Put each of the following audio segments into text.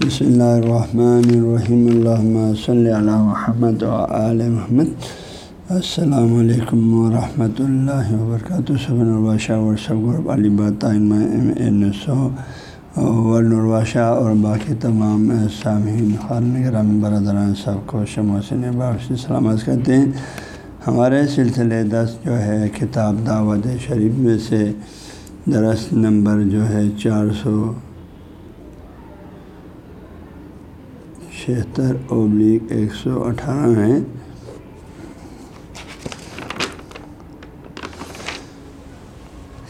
بسم اللہ الرحمن الرحیم اللہ صلی اللہ محمد علیہ محمد۔ السلام علیکم ورحمۃ اللہ وبرکاتہ صبح الباشہ ورثب علی باتسو ورنواشہ اور باقی تمام سامعین خان گرام برادران، سب کو شموسن باپ سے سلامت کرتے ہیں۔ ہمارے سلسلے دس جو ہے، کتاب دعوت شریف میں سے درس نمبر جو ہے چار سو چھہتر ابلیغ ایک سو اٹھارہ ہیں۔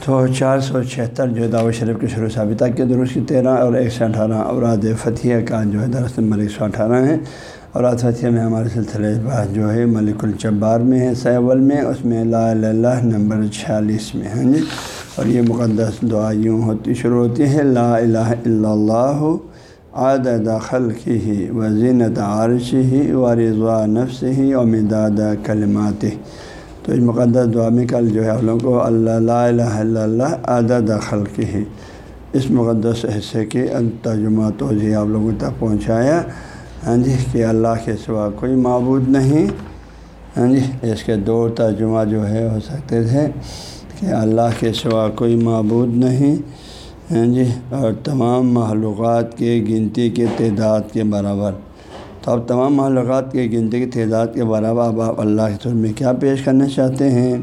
تو چار سو چھہتر جو دعوت شریف کے شروع ابھی تک کے درست کی تیرہ اور ایک سو اٹھارہ۔ اوراد فتح کا جو ہے درس نمبر ایک سو اٹھارہ ہے اوراد فتح میں ہمارے سلسلے بات جو ہے ملک الجبار میں ہے، سیول میں، اس میں لا اللہ نمبر چھیالیس میں ہیں۔ جی اور یہ مقدس دعا یوں ہوتی، شروع ہوتی ہے لا الہ الا اللہ عدد خلقه ہی و زینت عارش ہی و رضوا نفس ہی و مداد کلمات تو اس مقدس دعا میں کل جو ہے آپ لوگوں کو اللہ لا الہ الا اللہ عدد خلق ہی اس مقدس حصے کے ترجمہ توضیع آپ لوگوں تک پہنچایا۔ ہاں جی کہ اللہ کے سوا کوئی معبود نہیں۔ ہاں جی اس کے دو ترجمہ جو ہے ہو سکتے تھے کہ اللہ کے سوا کوئی معبود نہیں۔ ہیں جی؟ اور تمام معلومات کے گنتی کے تعداد کے برابر۔ تو اب تمام معلومات کے گنتی کی تعداد کے برابر اب آپ اللہ کے طور میں کیا پیش کرنا چاہتے ہیں؟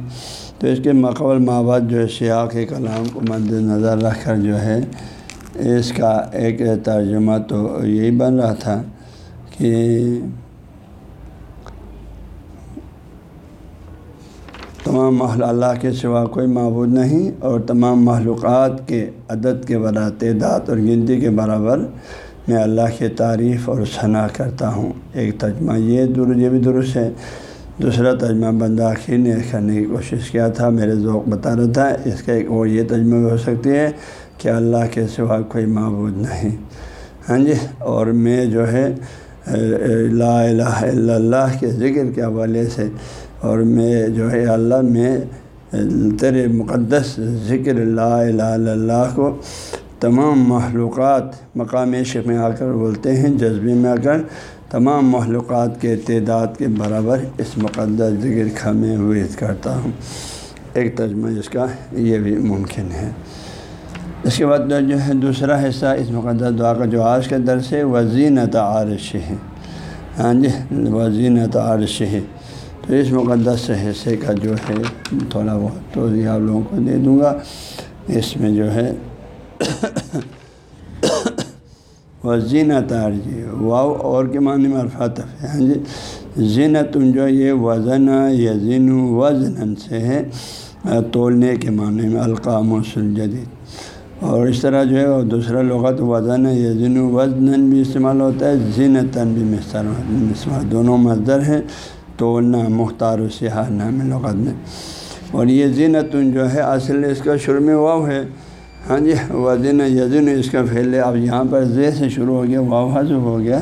تو اس کے مقبل مابعد جو ہے، سیاق کلام کو مد نظر رکھ کر جو ہے، اس کا ایک ترجمہ تو یہی بن رہا تھا کہ تمام محل اللہ کے سوا کوئی معبود نہیں اور تمام معلومات کے عدد کے برابر تعداد اور گنتی کے برابر میں اللہ کی تعریف اور ثنا کرتا ہوں۔ ایک ترجمہ یہ در یہ بھی درست ہے۔ دوسرا ترجمہ بندہ آخر نے کرنے کی کوشش کیا تھا، میرے ذوق بتا رہا تھا۔ اس کا ایک اور یہ ترجمہ بھی ہو سکتی ہے کہ اللہ کے سوا کوئی معبود نہیں۔ ہاں جی اور میں جو ہے لا الہ الا اللہ کے ذکر کے حوالے سے اور میں جو ہے اللہ میں تیرے مقدس ذکر لا الہ الا اللہ کو تمام معلومات مقام عشق میں آ کر بولتے ہیں، جذبے میں آ کر تمام معلومات کے تعداد کے برابر اس مقدس ذکر کا میں وید کرتا ہوں۔ ایک ترجمہ اس کا یہ بھی ممکن ہے۔ اس کے بعد جو ہے دوسرا حصہ اس مقدس دعا کا جو آج کا درس ہے، وزینت عارش ہے ہاں جی وزینت عارش ہے تو اس مقدس حصے کا جو ہے تھوڑا بہت تو آپ لوگوں کو دے دوں گا۔ اس میں جو ہے وہ زینت واؤ اور کے معنی میں الفاظ ہے۔ ہاں جی؟ زینت جو یہ وزن یا زین وزن سے ہے، تولنے کے معنی میں، القام و سلجدید۔ اور اس طرح جو ہے وہ دوسرا لغت وزن یا زین وزن بھی استعمال ہوتا ہے زینتاً بھی استعمال دونوں مزدر ہیں۔ تولنا مختار و سیاح نام لغت میں۔ اور یہ زینتن جو ہے، اصل اس کا شروع میں واؤ ہے۔ ہاں جی وزن یزن اس کا پھیلے اب یہاں پر زے سے شروع ہو گیا واؤ حضر ہو گیا۔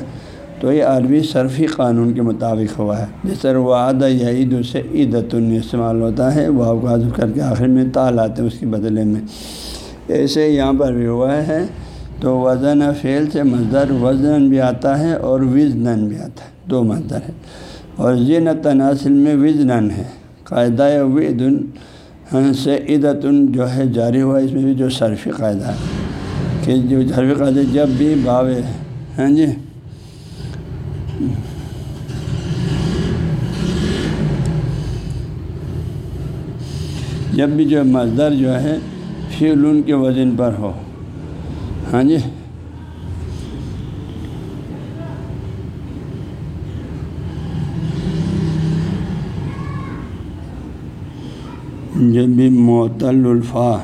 تو یہ عربی صرفی قانون کے مطابق ہوا ہے۔ جس طرح وہ یا عید سے عیدتن استعمال ہوتا ہے واؤ کو حضر کر کے آخر میں تال آتے ہیں اس کے بدلے میں۔ ایسے یہاں پر بھی ہوا ہے۔ تو وزن فعل سے مزدر وزن بھی آتا ہے اور وزن بھی آتا ہے۔ دو مزدر ہے اور زین تناسل میں وزن ہے۔ قاعدہ ودن سے عدتن جو ہے جاری ہوا، اس میں بھی جو صرفی قاعدہ ہے۔ کہ جو صرفی قاعدہ جب بھی باوے ہیں۔ ہاں جی۔ جب بھی جو مزدر جو ہے فیل کے وزن پر ہو۔ ہاں جی۔ جب بھی معطل الفا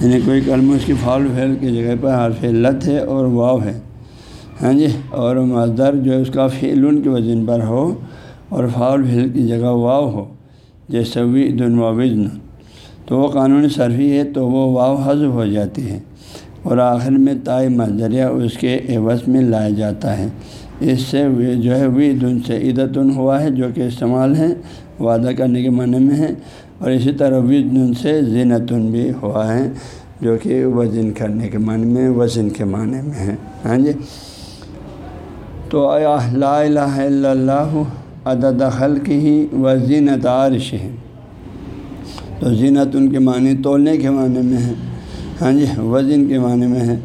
یعنی کوئی کلم اس کی فال پھیل کی جگہ پر حرف علت ہے اور واو ہے۔ ہاں جی؟ اور مزدر جو ہے اس کا فعل کے وزن پر ہو اور فال پھیل کی جگہ واو ہو، جیسے وی دن و وزن۔ تو وہ قانونی صرفی ہے تو وہ واو حذف ہو جاتی ہے اور آخر میں تائے مزدریہ اس کے عوض میں لایا جاتا ہے۔ اس سے جو ہے وی دن سے عیدتن ہوا ہے جو کہ استعمال ہے، وعدہ کرنے کے معنی میں ہے۔ اور اسی طرح وزن سے زینتن بھی ہوا ہے، جو کہ وزن کرنے کے معنی میں، وزن کے معنی میں ہے۔ ہاں جی؟ تو لا الہ الا اللہ، عدد خلق ہی و زینت عرش ہے تو زینت ان کے معنی تولنے کے معنی میں ہے۔ ہاں جی؟ وزن کے معنی میں ہے۔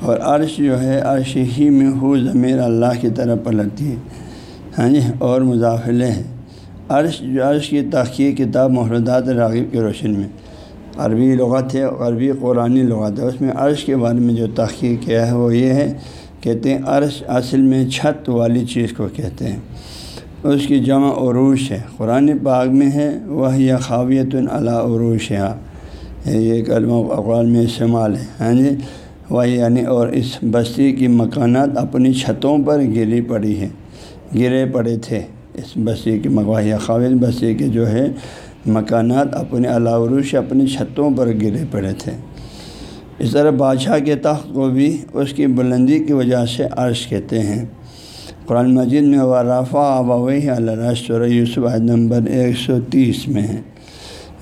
اور عرش جو ہے، عرش ہی میں ہو ضمیر اللہ کی طرف پلٹتی ہے۔ ہاں جی؟ اور مضافلے ہیں۔ عرش جو عرش کی تحقیق، کتاب محردات راغب کی روشن میں۔ عربی لغت ہے، عربی قرآن لغت ہے۔ اس میں عرش کے بارے میں جو تحقیق کیا ہے، وہ یہ ہے، کہتے ہیں عرش اصل میں چھت والی چیز کو کہتے ہیں۔ اس کی جمع عروش ہے۔ قرآن پاک میں ہے وہ یا خاویت اللہ عروش ہے یہ کلمہ اقوال میں استعمال ہے۔ ہاں جی؟ وہ یعنی اور اس بستی کی مکانات اپنی چھتوں پر گری پڑی ہے گرے پڑے تھے۔ اس بستی کی مغواہی خاوید بستی کے جو ہے مکانات اپنے عروش اپنی چھتوں پر گرے پڑے تھے۔ اس طرح بادشاہ کے تخت کو بھی اس کی بلندی کی وجہ سے عرش کہتے ہیں۔ قرآن مجید میں وہ رافع آبوئی اللہ یوسف عید نمبر ایک سو تیس میں ہے۔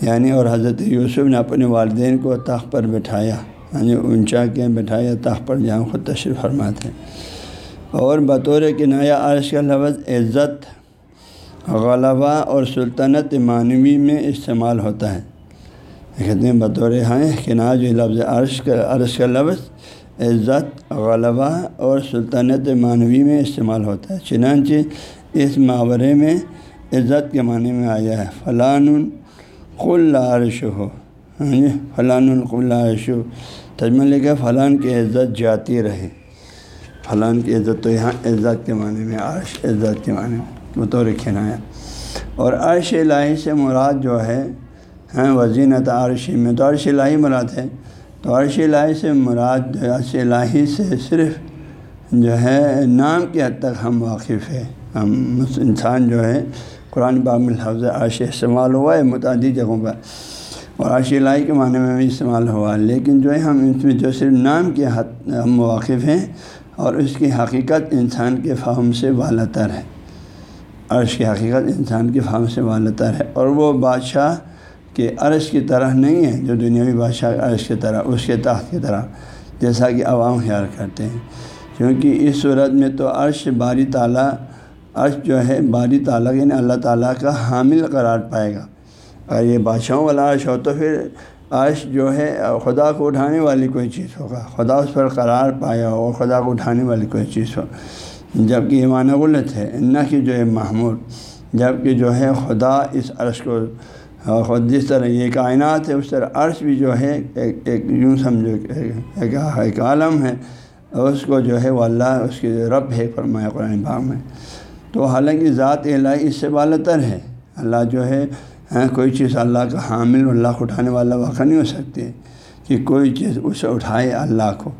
یعنی اور حضرت یوسف نے اپنے والدین کو تخت پر بٹھایا یعنی اونچا کے بٹھایا، تخت پر جہاں خود تشریف فرماتے۔ اور بطور کنایا عرش کا لفظ عزت غلبہ اور سلطنت معنوی میں استعمال ہوتا ہے۔ کہتے ہیں بطور ہیں کنایا جو لفظ عرش کا عرش کا لفظ عزت، غلبہ اور سلطنت معنوی میں استعمال ہوتا ہے۔ چنانچہ اس محاورے میں عزت کے معنی میں آیا ہے۔ فلان قل عرش ہو۔ ہاں جی فلان القل عرش ہو۔ تجمہ لکھا فلان کی عزت جاتی رہے۔ فلان کی عزت تو یہاں عزت کے معنی میں، عرش عزت کے معنی میں۔ بطور کھنایا اور عرش الہی سے مراد جو ہے ہاں وزینت عرشی میں تو عرش الہی مراد ہے۔ تو عرش الہی سے مراد، عرش الہی سے صرف جو ہے، نام کے حد تک ہم واقف ہے ہم انسان جو ہے، قرآن باب الحفظ عرش استعمال ہوا ہے متعدد جگہوں پر۔ اور عرش الہی کے معنی میں بھی استعمال ہوا لیکن جو ہے، ہم اس میں جو صرف نام کے حد، ہم واقف ہیں۔ اور اس کی حقیقت انسان کے فہم سے والتر ہے۔ عرش کی حقیقت انسان کے فہم سے والتر ہے اور وہ بادشاہ کہ عرش کی طرح نہیں ہے جو دنیاوی بادشاہ عرش کی طرح، اس کے تحت کی طرح، جیسا کہ عوام خیال کرتے ہیں۔ کیونکہ اس صورت میں تو عرش باری تعالیٰ، عرش جو ہے باری تعالیٰ یعنی اللہ تعالیٰ کا حامل قرار پائے گا۔ اگر یہ بادشاہوں والا عرش ہو تو پھر عرش جو ہے خدا کو اٹھانے والی کوئی چیز ہوگا۔ خدا اس پر قرار پایا ہو خدا کو اٹھانے والی کوئی چیز ہو جبکہ یہ معنی غلط ہے۔ نہ کہ جو ہے محمود جبکہ جو ہے خدا اس عرش کو، خود جس طرح یہ کائنات ہے، اس طرح عرش بھی جو ہے ایک ایک یوں سمجھو ایک ایک عالم ہے۔ اس کو جو ہے وہ اللہ، اس کی رب ہے، فرمایا قرآن باغ میں۔ تو حالانکہ ذات الہی اس سے بالتر ہے۔ اللہ جو ہے ہاں، کوئی چیز اللہ کا حامل، اللہ کو اٹھانے والا واقع نہیں ہو سکتی کہ کوئی چیز اسے اٹھائے اللہ کو۔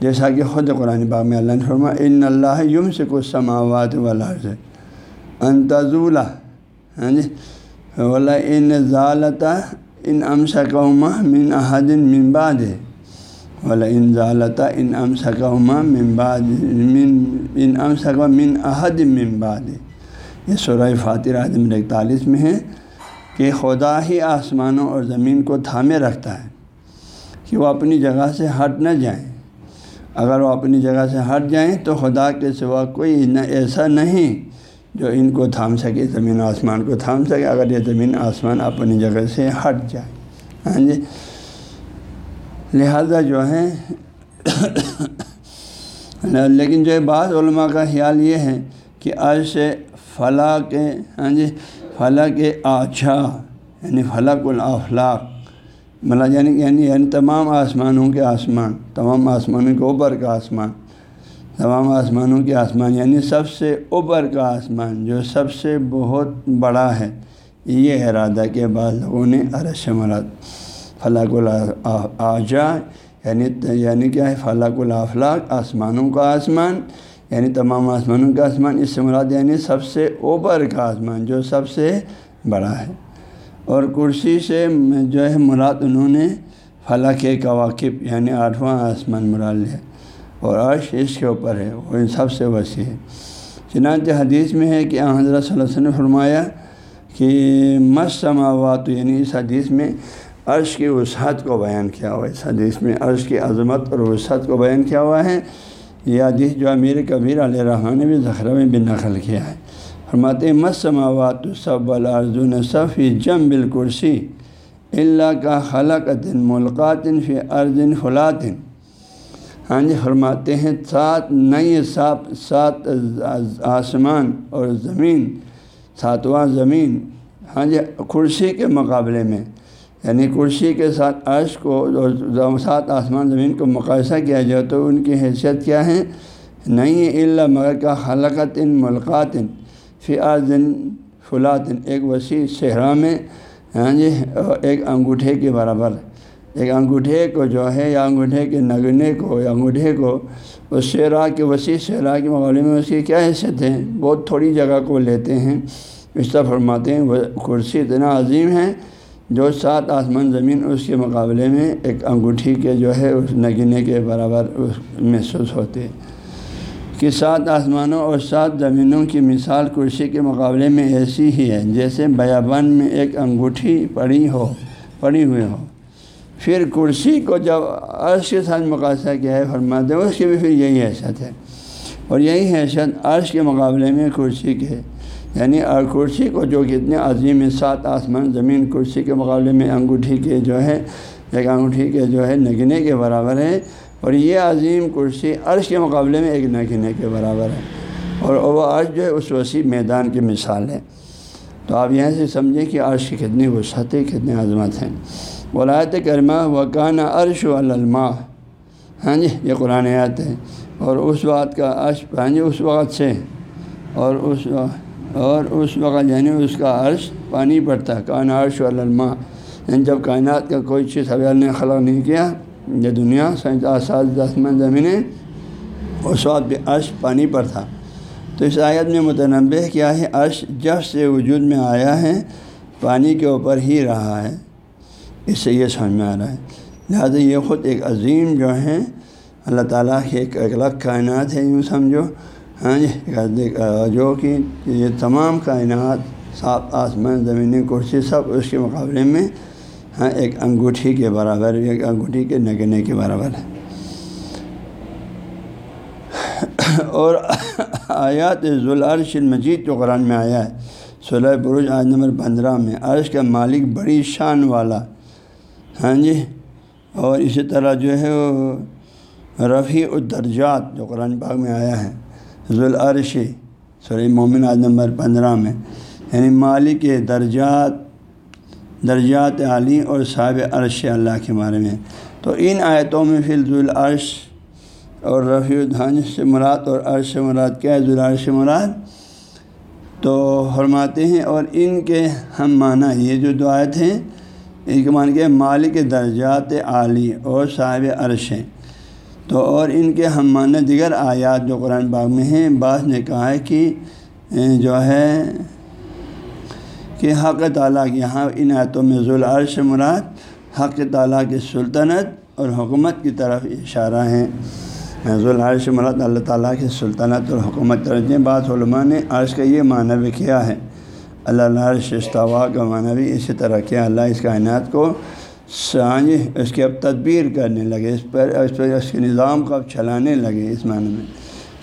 جیسا کہ خود قرآن باغ میں اللہ نے فرما ان اللہ یوں سے کچھ سماوات والا سے انتظولہ ہاں جی؟ ولا ان ضالتا ان ام سکوما من احدن ممباد ولا ان ضالتا ان ام سکوما ممباد من، ان ام سکو من احد ممباد یہ سورہ فاتر عدم اکتالیس میں ہے کہ خدا ہی آسمانوں اور زمین کو تھامے رکھتا ہے کہ وہ اپنی جگہ سے ہٹ نہ جائیں۔ اگر وہ اپنی جگہ سے ہٹ جائیں تو خدا کے سوا کوئی نہ ایسا نہیں جو ان کو تھام سکے، زمین آسمان کو تھام سکے۔ اگر یہ زمین آسمان اپنی جگہ سے ہٹ جائے۔ ہاں جی۔ لہذا جو ہے، لیکن جو ہے بعض علماء کا خیال یہ ہے کہ عرش فلاں کے ہاں جی فلاں کے آچھا یعنی فلق الافلاق مطلب یعنی یعنی یعنی تمام آسمانوں کے آسمان، تمام آسمانوں کے اوپر کا آسمان، تمام آسمانوں کے آسمان یعنی سب سے اوپر کا آسمان جو سب سے بہت بڑا ہے، یہ ارادہ کے بعد لوگوں نے عرش مراد، فلاق الجا یعنی یعنی کیا ہے؟ فلاق الافلاق، آسمانوں کا آسمان یعنی تمام آسمانوں کا آسمان، اس سے مراد یعنی سب سے اوپر کا آسمان جو سب سے بڑا ہے۔ اور کرسی سے جو ہے مراد انہوں نے فلاق کواقب یعنی آٹھواں آسمان مراد لیا اور عرش اس کے اوپر ہے، وہ ان سب سے وسیع ہے۔ چنانچہ حدیث میں ہے کہ حضرت صلی اللہ علیہ وسلم نے فرمایا کہ مس سماوات یعنی اس حدیث میں عرش کی وسعت کو بیان کیا ہوا ہے۔ اس حدیث میں عرش کی عظمت اور وسعت کو بیان کیا ہوا ہے۔ یہ حدیث جو امیر کبیر علیہ رحمٰن نے بھی ذخرہ میں بھی نقل کیا ہے۔ فرماتے مسماوات صب الارضون صفی جم بالکرسی اللہ کا خلقت ملکاتن فی ارضن فلاطن ہاں جی فرماتے ہیں، سات نئی سات سات آسمان اور زمین، ساتواں زمین ہاں جی کرسی کے مقابلے میں یعنی کرسی کے ساتھ عرش کو اور سات آسمان زمین کو مقاصہ کیا جائے تو ان کی حیثیت کیا ہے؟ نہیں اللہ مگر کا حلقت ان ملکات فی آزن فلاطن ایک وسیع صحرا میں ہاں جی ایک انگوٹھے کے برابر۔ ایک انگوٹھے کو جو ہے، یا انگوٹھے کے نگنے کو، یا انگوٹھے کو، اس شعرا کے وسیع شعرا کے مقابلے میں اس کی کیا حیثیت ہے؟ بہت تھوڑی جگہ کو لیتے ہیں۔ اس طرح فرماتے ہیں، وہ کرسی اتنا عظیم ہے، جو سات آسمان زمین اس کے مقابلے میں ایک انگوٹھی کے جو ہے، اس نگینے کے برابر محسوس ہوتے کہ سات آسمانوں اور سات زمینوں کی مثال کرسی کے مقابلے میں ایسی ہی ہے، جیسے بیابان میں ایک انگوٹھی پڑی ہو، پڑی ہوئی ہو۔ پھر کرسی کو جب عرش کے ساتھ مقاصہ کیا ہے، فرماتے ہیں، اس کی بھی پھر یہی حیثیت ہے۔ اور یہی حیثیت عرش کے مقابلے میں کرسی کے یعنی اور کرسی کو جو کتنے عظیم سات آسمان زمین کرسی کے مقابلے میں انگوٹھی کے جو ہے، ایک انگوٹھی کے جو ہے نگنے کے برابر ہے اور یہ عظیم کرسی عرش کے مقابلے میں ایک نگنے کے برابر ہے۔ اور وہ عرش جو ہے اس وسیع میدان کی مثال ہے۔ تو آپ یہاں سے سمجھیں کہ عرش کی کتنی وسعت ہے، کتنی عظمت ہیں ولایت کرمہ وکانہ عرش و الماء۔ ہاں جی یہ قرآن آیات ہے۔ اور اس بات کا عرش ہاں جی اس وقت سے۔ اور اس اور اس وقت یعنی اس کا عرش پانی پڑتا کان عرش الماء۔ یعنی جب کائنات کا کوئی چیز حویل نے خلق نہیں کیا یہ دنیا سائنس آساد دسمن زمینیں اس وقت بھی عرش پانی پر تھا۔ تو اس آیت میں متنوع کیا ہے، عرش جب سے وجود میں آیا ہے، پانی کے اوپر ہی رہا ہے۔ اس سے یہ سمجھ میں آ رہا ہے۔ لہٰذا یہ خود ایک عظیم جو ہے، اللہ تعالیٰ کی ایک الگ کائنات ہے، یوں سمجھو۔ ہاں جی جو کہ یہ تمام کائنات صاف آسمان زمینی کرسی، سب اس کے مقابلے میں ہاں ایک انگوٹھی کے برابر، ایک انگوٹھی کے نگنے کے برابر ہے۔ اور آیات ذوالعرش مجید جو قرآن میں آیا ہے صلی بروج آج نمبر پندرہ میں، عرش کا مالک بڑی شان والا۔ ہاں جی اور اسی طرح جو ہے وہ رفیع الدرجات جو قرآن پاک میں آیا ہے ذوالعرشی سوری مومن آج نمبر پندرہ میں یعنی مالک درجات درجات عالی اور صاحب عرش اللہ کے بارے میں۔ تو ان آیتوں میں پھر ذوالعرش اور رفیع الدھان سے مراد اور عرش مراد کیا ہے؟ ذوالعرش مراد۔ تو فرماتے ہیں اور ان کے ہم معنی یہ جو دو آیت ہیں، ان کے معنی کہ مالک درجات عالی اور صاحب عرش ہیں۔ تو اور ان کے ہم معنی دیگر آیات جو قرآن باغ میں ہیں، بعض نے کہا ہے کہ، جو ہے کہ حق تعالیٰ کی یہاں ان آیتوں میں ذوالعرش مراد، حق تعالیٰ کی سلطنت اور حکومت کی طرف اشارہ ہیں۔ ذوالعرش مراد اللہ تعالیٰ کی سلطنت اور حکومت طرف بعض علماء نے عرش کا یہ معنی بھی کیا ہے۔ اللہ عرش استوا کا معنی بھی اسی طرح کیا۔ اللہ اس کائنات کو سانج اس کی اب تدبیر کرنے لگے، اس پر اس پر اس کے نظام کو اب چلانے لگے۔ اس معنی میں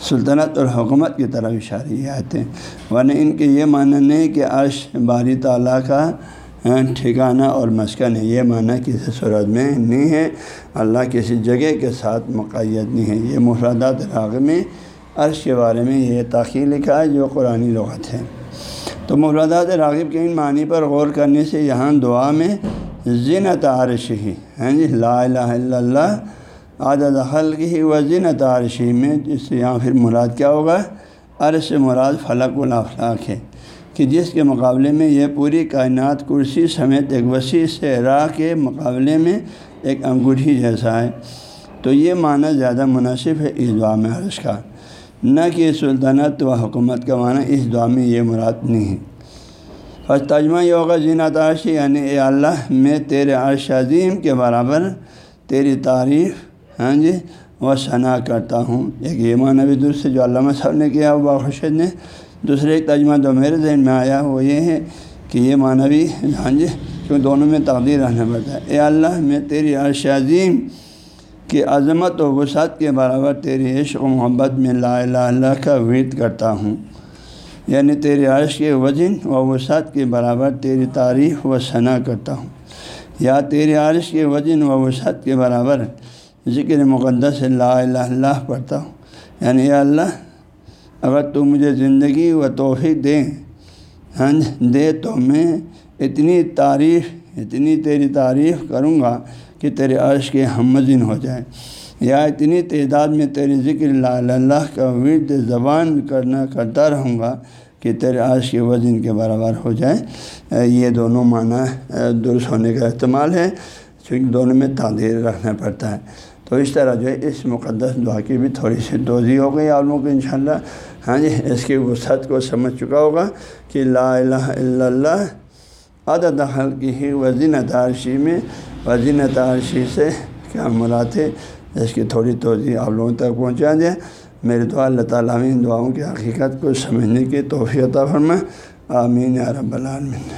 سلطنت اور حکومت کی طرف اشارے یہ آتے ہیں۔ ورنہ ان کے یہ معنی نہیں کہ عرش باری تعالیٰ کا ٹھکانہ اور مسکن ہے۔ یہ معنی کسی صورت میں نہیں ہے۔ اللہ کسی جگہ کے ساتھ مقید نہیں ہے۔ یہ مفردات راغ میں، عرش کے بارے میں یہ تاخیر لکھا ہے جو قرآن لغت ہے۔ تو مفردات راغب کے ان معنی پر غور کرنے سے یہاں دعا میں زینت عرش ہی ہیں جی لا الہ الا اللہ عدد خلق ہی و زینت عرشی میں، جس سے یہاں پھر مراد کیا ہوگا؟ عرش مراد فلق الافلاق ہے، کہ جس کے مقابلے میں یہ پوری کائنات کرسی سمیت ایک وسیع سے راہ کے مقابلے میں ایک انگوٹھی جیسا ہے۔ تو یہ معنی زیادہ مناسب ہے اس دعا میں عرش کا۔ نہ کہ سلطنت و حکومت کا معنی اس دعا میں یہ مراد نہیں ہے۔ بس تجمہ یہ ہوگا زینت عرشی یعنی اے اللہ، میں تیرے عرش عظیم کے برابر تیری تعریف ہاں جی؟ وہ ثنا کرتا ہوں۔ ایک یہ معنی بھی جو علامہ صاحب نے کیا، وہ باخشد نے۔ دوسرے ایک تجمہ جو میرے ذہن میں آیا، وہ یہ ہے کہ یہ معنی بھی ہاں جی کیونکہ دونوں میں تقدیر رہنا پڑتا ہے۔ اے اللہ، میں تیری عرش عظیم کی عظمت و وسعت کے برابر تیری عشق و محبت میں لا الہ اللہ کا وید کرتا ہوں۔ یعنی تیرے عرش کے وزن و وسعت کے برابر تیری تعریف و ثنا کرتا ہوں۔ یا تیرے عرش کے وزن و وسعت کے برابر ذکر مقدس لا الہ اللہ پڑھتا ہوں۔ یعنی اے اللہ، اگر تو مجھے زندگی و توفیق دے ہاں جی، دے تو میں اتنی تعریف، اتنی تیری تعریف کروں گا کہ تیرے عرش کے ہمزن ہو جائے یا اتنی تعداد میں تیری ذکر لا اللہ کا ورد زبان کرنا، کرتا رہوں گا کہ تیرے عرش کے وزن کے برابر ہو جائے یہ دونوں معنی درست ہونے کا احتمال ہے، چونکہ دونوں میں تعدیر رکھنا پڑتا ہے۔ تو اس طرح جو ہے اس مقدس دعا کی بھی تھوڑی سی توضیع ہو گئی آپ لوگوں کو انشاءاللہ۔ ہاں جی اس کی وسعت کو سمجھ چکا ہوگا کہ لا الہ الا اللہ عدد حل کی ہی وزن تارشی میں وزن تارشی سے کیا مراد ہے؟ اس کی تھوڑی توضیع آپ لوگوں تک پہنچا دیں میرے دعا، اللہ تعالیٰ ان دعاؤں کی حقیقت کو سمجھنے کی توفیع عطا فرما آمین یا رب العالمین۔